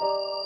you